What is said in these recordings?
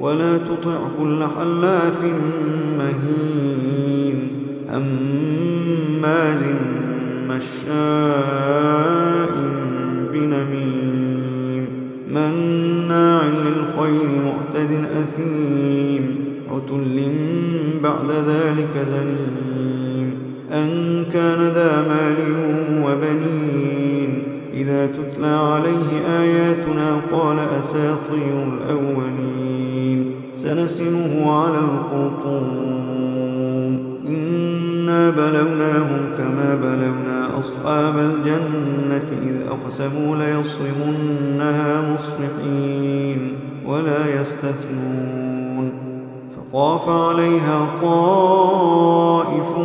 ولا تطع كل حلاف مهين. هماز مشاء بنميم. مناع للخير معتد أثيم. عتل بعد ذلك زنيم. أن كان ذا مال وبنين. إذا تتلى عليه آياتنا قال أساطير الأولين. سنسمه على الخرطوم إنا بلوناهم كما بلونا أصحاب الجنة إذ أقسموا ليصرمنها مصبحين ولا يستثنون. فطاف عليها طائف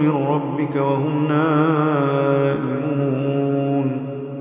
من ربك وهم نائمون.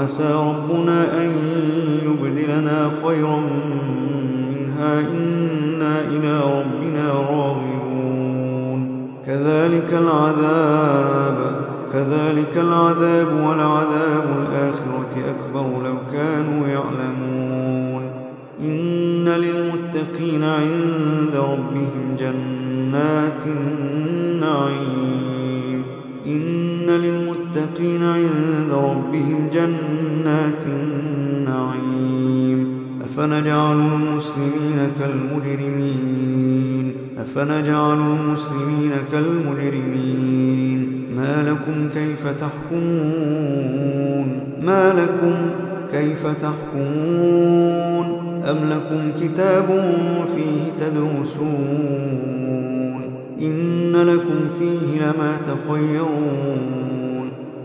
عسى ربنا أن يبدلنا خيرا منها. إنا إلى ربنا راغبون. كذلك العذاب كذلك العذاب ولعذاب الآخرة أكبر لو كانوا يعلمون. إن للمتقين عند ربهم جنات النعيم. إن للمتقين عند ربهم جنات النعيم. أفنجعل المسلمين كالمجرمين. أفنجعل المسلمين كالمجرمين. ما لكم كيف تحكمون؟ ما لكم كيف تحكمون؟ أم لكم كتاب فيه تدرسون؟ إن لكم فيه لما تخيرون.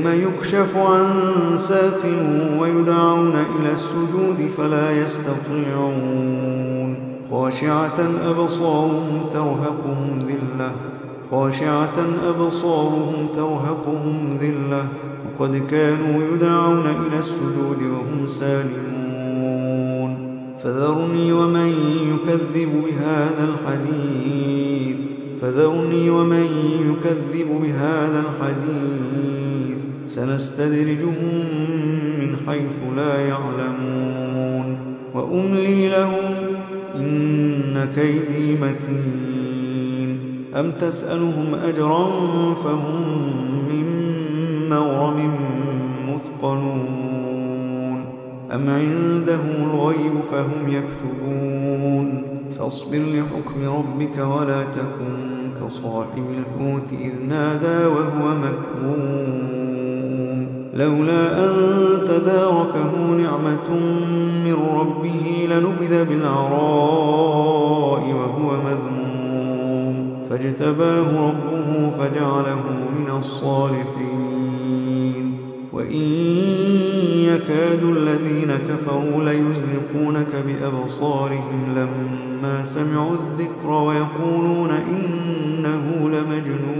يوم يكشف عن ساق ويدعون إلى السجود فلا يستطيعون. خاشعة أبصارهم ترهقهم ذلة. خاشعة أبصارهم ترهقهم ذلة. وقد كانوا يدعون إلى السجود وهم سالمون. فذرني ومن يكذب بهذا الحديث. فذرني ومن يكذب بهذا الحديث. سنستدرجهم من حيث لا يعلمون. وأملي لهم إن كيدي متين. أم تسألهم أجرا فهم من مغرم مثقلون. أم عندهم الغيب فهم يكتبون. فاصبر لحكم ربك ولا تكن كصاحب الحوت إذ نادى وهو مكروم لولا أن تداركه نعمة من ربه لنبذ بالعراء وهو مذموم. فاجتباه ربه فجعله من الصالحين. وإن يكاد الذين كفروا ليزلقونك بأبصارهم لما سمعوا الذكر ويقولون إنه لمجنون.